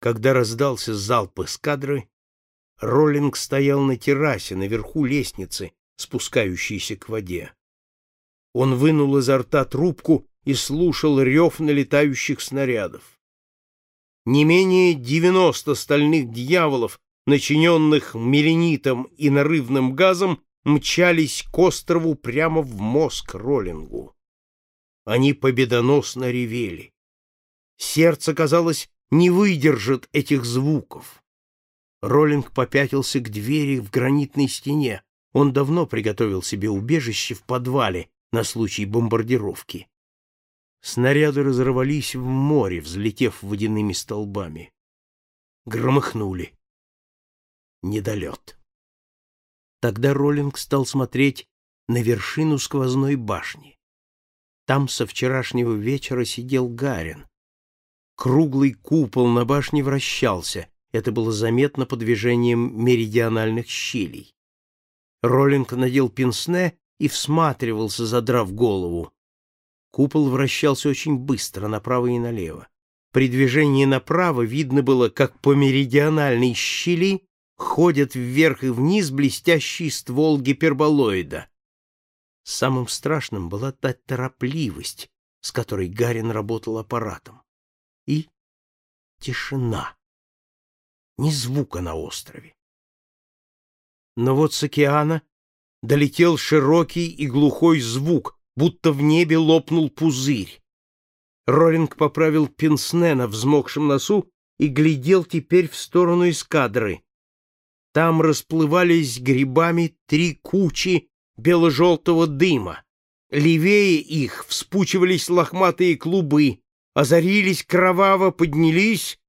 Когда раздался залп эскадры, Роллинг стоял на террасе, наверху лестницы, спускающейся к воде. Он вынул изо рта трубку и слушал рев налетающих снарядов. Не менее девяносто стальных дьяволов, начиненных меленитом и нарывным газом, мчались к острову прямо в мозг Роллингу. Они победоносно ревели. Сердце, казалось, не выдержит этих звуков. Роллинг попятился к двери в гранитной стене. Он давно приготовил себе убежище в подвале на случай бомбардировки. Снаряды разорвались в море, взлетев водяными столбами. Громыхнули. Недолет. Тогда Роллинг стал смотреть на вершину сквозной башни. Там со вчерашнего вечера сидел Гарин. Круглый купол на башне вращался, это было заметно по движениям меридиональных щелей. Роллинг надел пенсне и всматривался, задрав голову. Купол вращался очень быстро, направо и налево. При движении направо видно было, как по меридиональной щели ходят вверх и вниз блестящий ствол гиперболоида. Самым страшным была та торопливость, с которой Гарин работал аппаратом. И тишина. Ни звука на острове. Но вот с океана долетел широкий и глухой звук, будто в небе лопнул пузырь. Роллинг поправил пенсне на взмокшем носу и глядел теперь в сторону эскадры. Там расплывались грибами три кучи бело-желтого дыма. Левее их вспучивались лохматые клубы, озарились кроваво, поднялись,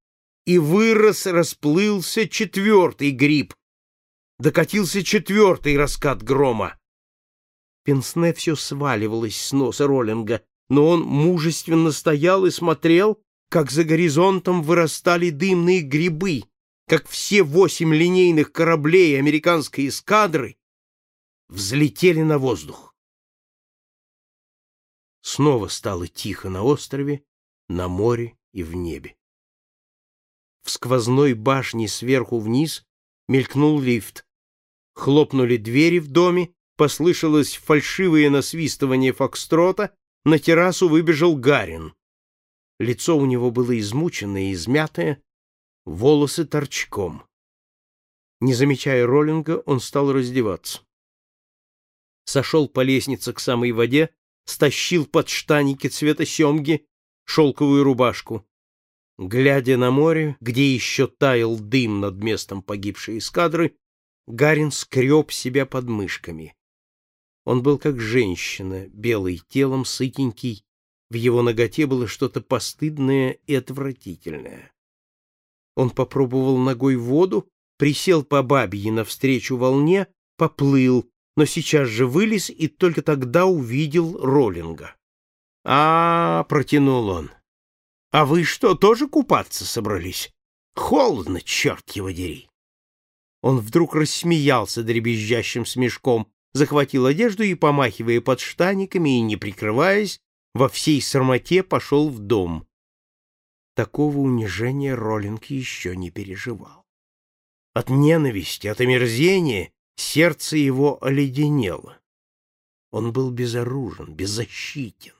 и вырос, расплылся четвертый гриб. Докатился четвертый раскат грома. Пенсне все сваливалось с носа Роллинга, но он мужественно стоял и смотрел, как за горизонтом вырастали дымные грибы, как все восемь линейных кораблей американской эскадры взлетели на воздух. Снова стало тихо на острове, на море и в небе. В сквозной башне сверху вниз мелькнул лифт. Хлопнули двери в доме, послышалось фальшивое насвистывание фокстрота, на террасу выбежал Гарин. Лицо у него было измученное и измятое, волосы торчком. Не замечая Роллинга, он стал раздеваться. Сошел по лестнице к самой воде, стащил под штаники цвета семги шелковую рубашку. Глядя на море, где еще таял дым над местом погибшей эскадры, Гарин скреб себя под мышками. Он был как женщина, белый телом, сытенький, в его ноготе было что-то постыдное и отвратительное. Он попробовал ногой воду, присел по бабье навстречу волне, поплыл, но сейчас же вылез и только тогда увидел Роллинга. А, протянул он. А вы что, тоже купаться собрались? Холодно, черт его дери. Он вдруг рассмеялся дребезжащим смешком, захватил одежду и, помахивая под штаниками и не прикрываясь, во всей срамоте пошел в дом. Такого унижения Роллинг еще не переживал. От ненависти, от омерзения сердце его оледенело. Он был безоружен, беззащитен.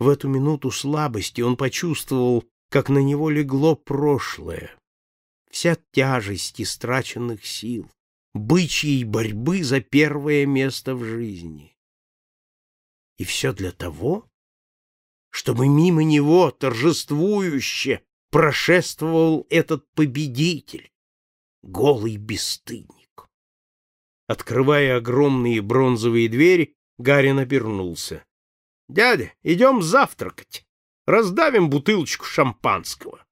В эту минуту слабости он почувствовал, как на него легло прошлое. Вся тяжесть истраченных сил, бычьей борьбы за первое место в жизни. И все для того, чтобы мимо него торжествующе прошествовал этот победитель, голый бесстыдник. Открывая огромные бронзовые двери, Гарин обернулся. Дядя, идем завтракать. Раздавим бутылочку шампанского.